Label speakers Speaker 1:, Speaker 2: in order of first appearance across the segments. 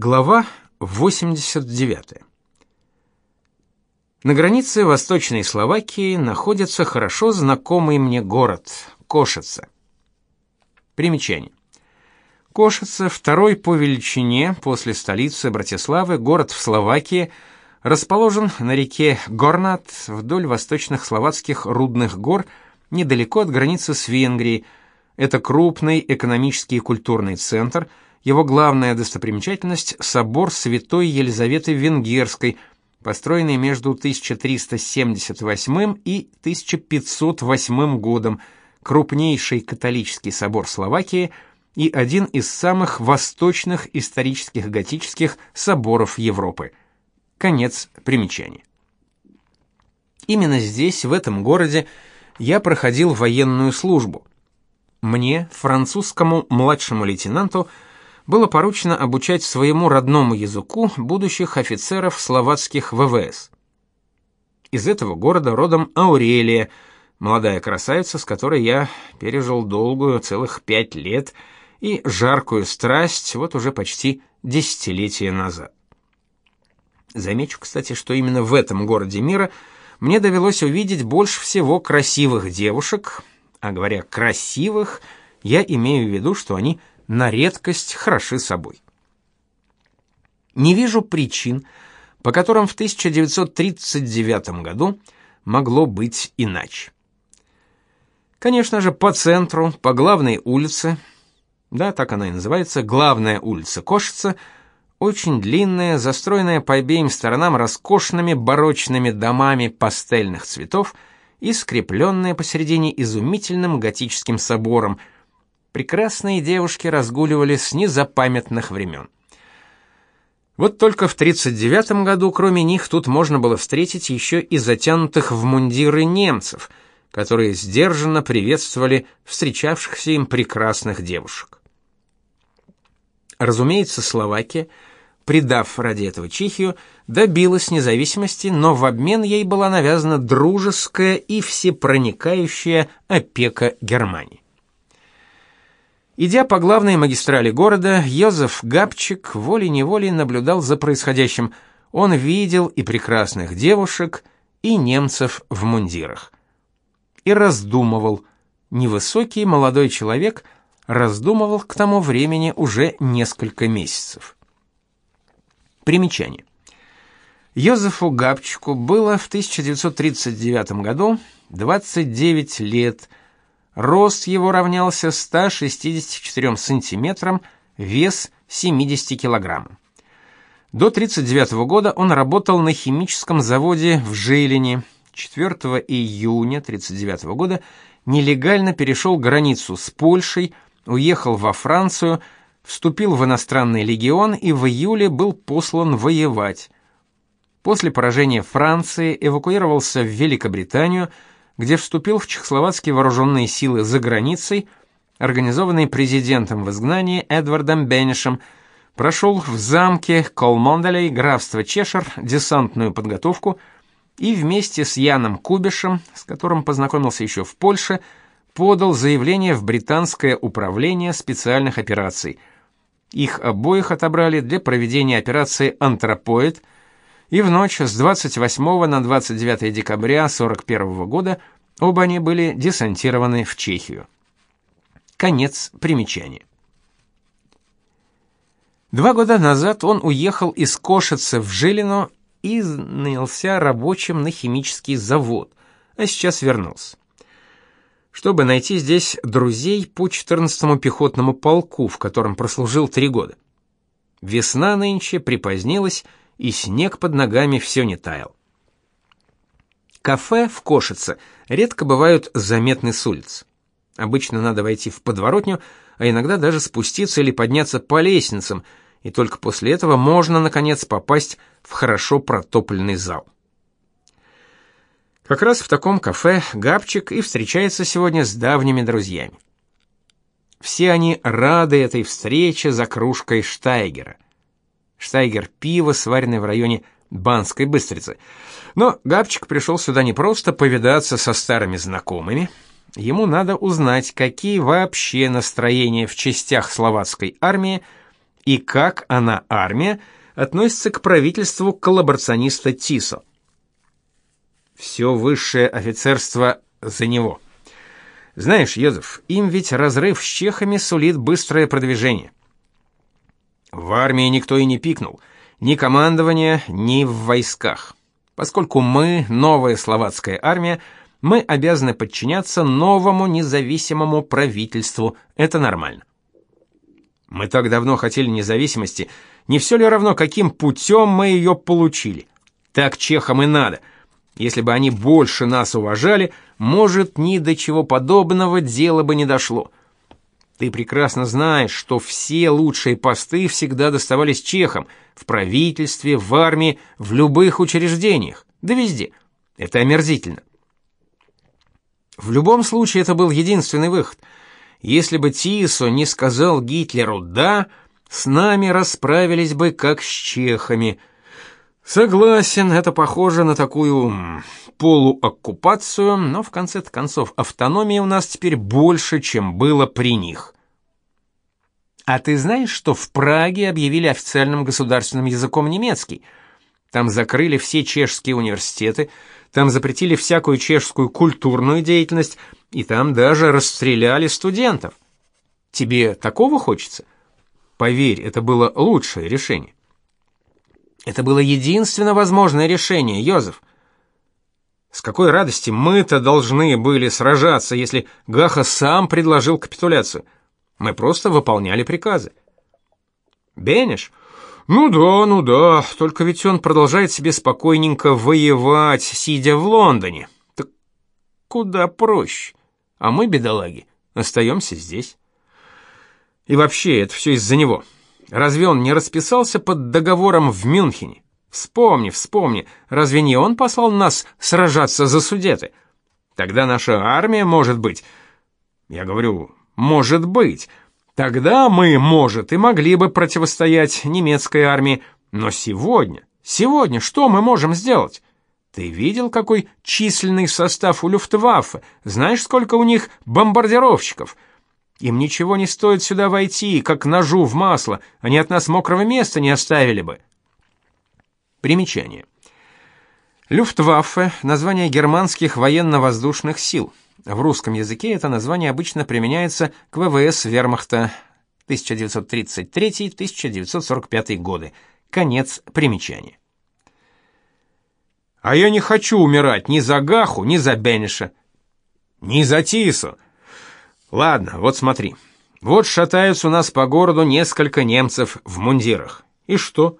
Speaker 1: Глава 89. На границе Восточной Словакии находится хорошо знакомый мне город Кошица. Примечание. Кошица второй по величине после столицы Братиславы город в Словакии, расположен на реке Горнат вдоль восточных словацких рудных гор, недалеко от границы с Венгрией. Это крупный экономический и культурный центр – его главная достопримечательность – собор Святой Елизаветы Венгерской, построенный между 1378 и 1508 годом, крупнейший католический собор Словакии и один из самых восточных исторических готических соборов Европы. Конец примечания. Именно здесь, в этом городе, я проходил военную службу. Мне, французскому младшему лейтенанту, было поручено обучать своему родному языку будущих офицеров словацких ВВС. Из этого города родом Аурелия, молодая красавица, с которой я пережил долгую, целых пять лет, и жаркую страсть вот уже почти десятилетия назад. Замечу, кстати, что именно в этом городе мира мне довелось увидеть больше всего красивых девушек, а говоря «красивых», я имею в виду, что они – на редкость хороши собой. Не вижу причин, по которым в 1939 году могло быть иначе. Конечно же, по центру, по главной улице, да, так она и называется, главная улица Кошица, очень длинная, застроенная по обеим сторонам роскошными барочными домами пастельных цветов и скрепленная посередине изумительным готическим собором – прекрасные девушки разгуливали с незапамятных времен. Вот только в 39 году, кроме них, тут можно было встретить еще и затянутых в мундиры немцев, которые сдержанно приветствовали встречавшихся им прекрасных девушек. Разумеется, Словакия, предав ради этого Чехию, добилась независимости, но в обмен ей была навязана дружеская и всепроникающая опека Германии. Идя по главной магистрали города, Йозеф Габчик волей-неволей наблюдал за происходящим. Он видел и прекрасных девушек, и немцев в мундирах. И раздумывал. Невысокий молодой человек раздумывал к тому времени уже несколько месяцев. Примечание. Йозефу Габчику было в 1939 году 29 лет, Рост его равнялся 164 сантиметрам, вес 70 килограммам. До 1939 года он работал на химическом заводе в Жилине. 4 июня 1939 года нелегально перешел границу с Польшей, уехал во Францию, вступил в иностранный легион и в июле был послан воевать. После поражения Франции эвакуировался в Великобританию, где вступил в чехословацкие вооруженные силы за границей, организованный президентом в изгнании Эдвардом Беннишем, прошел в замке Колмонделей, графство Чешир, десантную подготовку и вместе с Яном Кубишем, с которым познакомился еще в Польше, подал заявление в британское управление специальных операций. Их обоих отобрали для проведения операции «Антропоид», и в ночь с 28 на 29 декабря 41 года оба они были десантированы в Чехию. Конец примечания. Два года назад он уехал из Кошицы в Жилино и нанялся рабочим на химический завод, а сейчас вернулся. Чтобы найти здесь друзей по 14-му пехотному полку, в котором прослужил три года. Весна нынче припозднилась, и снег под ногами все не таял. Кафе в Кошице редко бывают заметны с улиц. Обычно надо войти в подворотню, а иногда даже спуститься или подняться по лестницам, и только после этого можно наконец попасть в хорошо протопленный зал. Как раз в таком кафе Габчик и встречается сегодня с давними друзьями. Все они рады этой встрече за кружкой Штайгера – Штайгер пиво, сваренное в районе Банской Быстрицы. Но Габчик пришел сюда не просто повидаться со старыми знакомыми. Ему надо узнать, какие вообще настроения в частях словацкой армии и как она, армия, относится к правительству коллаборациониста Тисо. Все высшее офицерство за него. Знаешь, Йозеф, им ведь разрыв с чехами сулит быстрое продвижение. В армии никто и не пикнул, ни командование, ни в войсках. Поскольку мы, новая словацкая армия, мы обязаны подчиняться новому независимому правительству. Это нормально. Мы так давно хотели независимости, не все ли равно, каким путем мы ее получили? Так чехам и надо. Если бы они больше нас уважали, может, ни до чего подобного дела бы не дошло. Ты прекрасно знаешь, что все лучшие посты всегда доставались чехам в правительстве, в армии, в любых учреждениях, да везде. Это омерзительно. В любом случае это был единственный выход. Если бы Тисо не сказал Гитлеру «да», с нами расправились бы как с чехами. Согласен, это похоже на такую полуоккупацию, но в конце концов автономии у нас теперь больше, чем было при них. А ты знаешь, что в Праге объявили официальным государственным языком немецкий? Там закрыли все чешские университеты, там запретили всякую чешскую культурную деятельность, и там даже расстреляли студентов. Тебе такого хочется? Поверь, это было лучшее решение. Это было единственно возможное решение, Йозеф. С какой радости мы-то должны были сражаться, если Гаха сам предложил капитуляцию? Мы просто выполняли приказы. Бенеш? Ну да, ну да, только ведь он продолжает себе спокойненько воевать, сидя в Лондоне. Так куда проще. А мы, бедолаги, остаемся здесь. И вообще, это все из-за него. Разве он не расписался под договором в Мюнхене? Вспомни, вспомни, разве не он послал нас сражаться за Судеты? Тогда наша армия, может быть... Я говорю, может быть. Тогда мы, может, и могли бы противостоять немецкой армии. Но сегодня, сегодня что мы можем сделать? Ты видел, какой численный состав у Люфтваффе? Знаешь, сколько у них бомбардировщиков? Им ничего не стоит сюда войти, как ножу в масло. Они от нас мокрого места не оставили бы. Примечание. Люфтваффе – название германских военно-воздушных сил. В русском языке это название обычно применяется к ВВС Вермахта 1933-1945 годы. Конец примечания. А я не хочу умирать ни за Гаху, ни за Бенеша, ни за Тису. Ладно, вот смотри. Вот шатаются у нас по городу несколько немцев в мундирах. И что?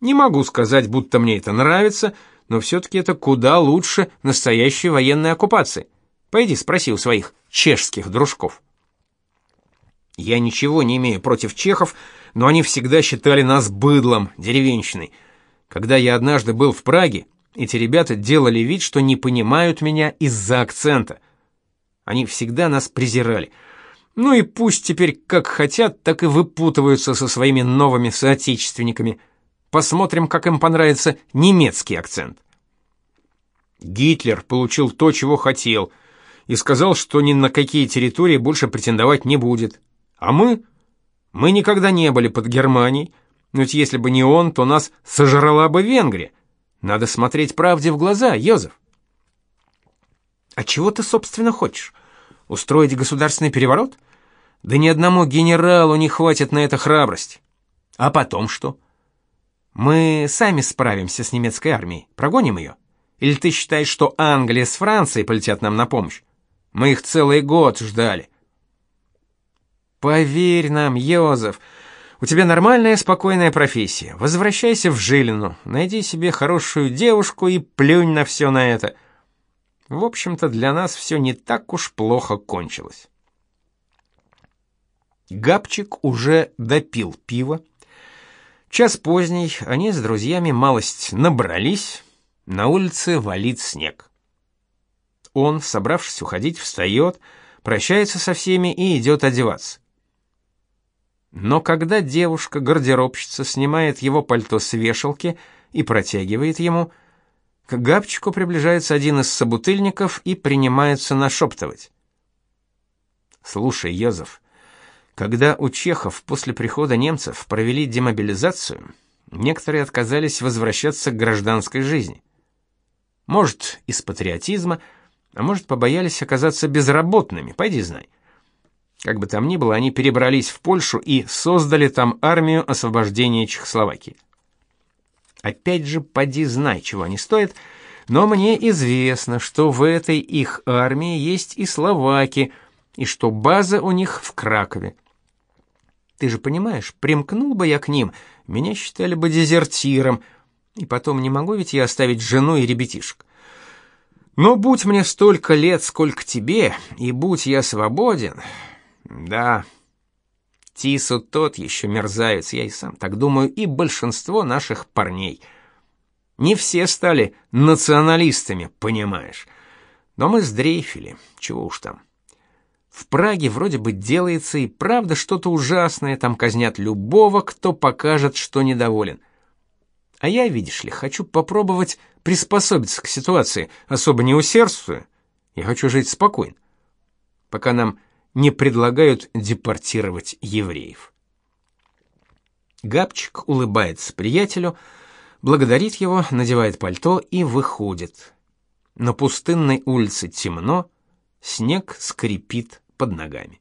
Speaker 1: Не могу сказать, будто мне это нравится, но все-таки это куда лучше настоящей военной оккупации. Пойди спроси у своих чешских дружков. Я ничего не имею против чехов, но они всегда считали нас быдлом, деревенщиной. Когда я однажды был в Праге, эти ребята делали вид, что не понимают меня из-за акцента. Они всегда нас презирали. Ну и пусть теперь как хотят, так и выпутываются со своими новыми соотечественниками. Посмотрим, как им понравится немецкий акцент. Гитлер получил то, чего хотел, и сказал, что ни на какие территории больше претендовать не будет. А мы? Мы никогда не были под Германией, ведь если бы не он, то нас сожрала бы Венгрия. Надо смотреть правде в глаза, Йозеф. А чего ты, собственно, хочешь? Устроить государственный переворот? Да ни одному генералу не хватит на это храбрости. А потом что? Мы сами справимся с немецкой армией, прогоним ее. Или ты считаешь, что Англия с Францией полетят нам на помощь? Мы их целый год ждали. Поверь нам, Йозеф, у тебя нормальная спокойная профессия. Возвращайся в Жилину, найди себе хорошую девушку и плюнь на все на это. В общем-то, для нас все не так уж плохо кончилось. Габчик уже допил пиво. Час поздний, они с друзьями малость набрались, на улице валит снег. Он, собравшись уходить, встает, прощается со всеми и идет одеваться. Но когда девушка-гардеробщица снимает его пальто с вешалки и протягивает ему, к Габчику приближается один из собутыльников и принимается нашептывать. «Слушай, Йозеф, Когда у чехов после прихода немцев провели демобилизацию, некоторые отказались возвращаться к гражданской жизни. Может, из патриотизма, а может, побоялись оказаться безработными, пойди знай. Как бы там ни было, они перебрались в Польшу и создали там армию освобождения Чехословакии. Опять же, поди знай, чего они стоят, но мне известно, что в этой их армии есть и словаки, и что база у них в Кракове. Ты же понимаешь, примкнул бы я к ним, меня считали бы дезертиром, и потом не могу ведь я оставить жену и ребятишек. Но будь мне столько лет, сколько тебе, и будь я свободен, да, Тису тот еще мерзавец, я и сам так думаю, и большинство наших парней. Не все стали националистами, понимаешь. Но мы сдрейфили, чего уж там. В Праге вроде бы делается и правда что-то ужасное, там казнят любого, кто покажет, что недоволен. А я, видишь ли, хочу попробовать приспособиться к ситуации, особо не усердствуя. Я хочу жить спокойно. Пока нам не предлагают депортировать евреев. Габчик улыбается приятелю, благодарит его, надевает пальто и выходит. На пустынной улице темно, снег скрипит под ногами.